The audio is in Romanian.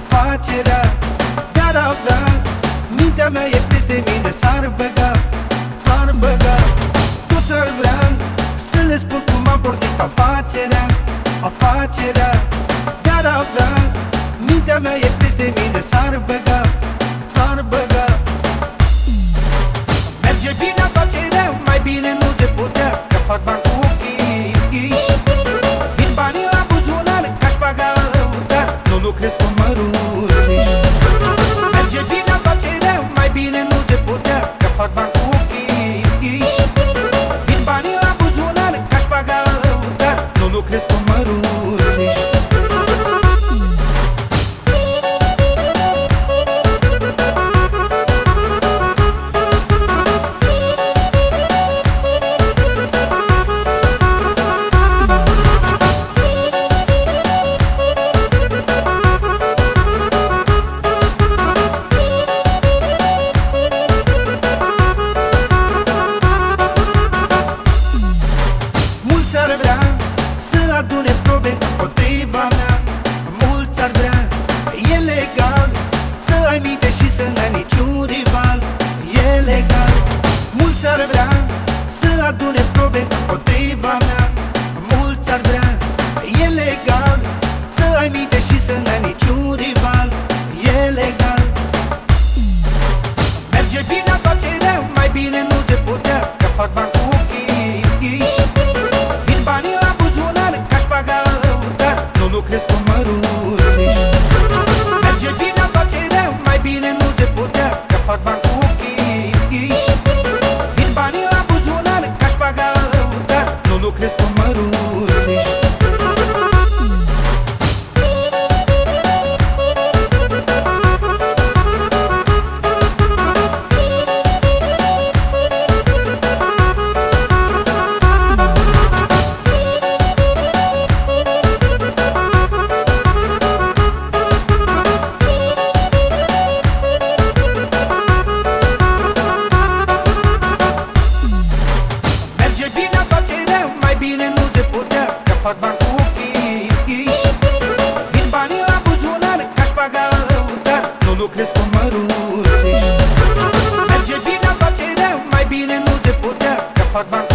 pornit afacerea, afacerea Dar avea, mintea mea e peste mine S-ar băga, s-ar băga. Toți ar vrea să le spun cum am pornit afacerea, afacerea Dar avea, mintea mea e peste mine S-ar băga, s-ar băga. Merge bine afacerea, mai bine nu se putea Că fac bani cu ochii lucrez cu măruțiși lăutar Nu fac bani cu chitiși Vin banii la buzunar ca aș baga lăutar Nu lucrez cu măruțiși Merge bine afacerea, mai bine nu se putea. Că fac bani